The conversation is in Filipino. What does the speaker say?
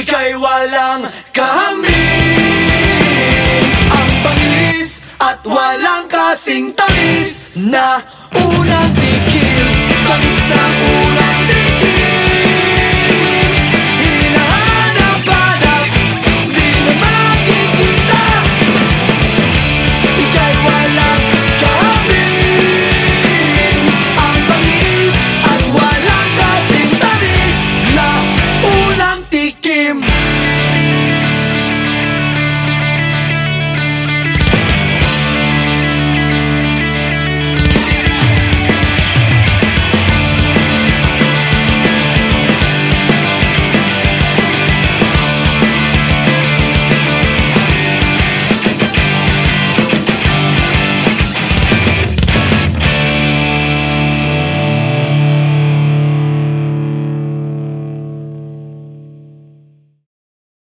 Ika'y walang kahamil Ang panis at walang kasing tamis Na unang tikil. Tamis na unang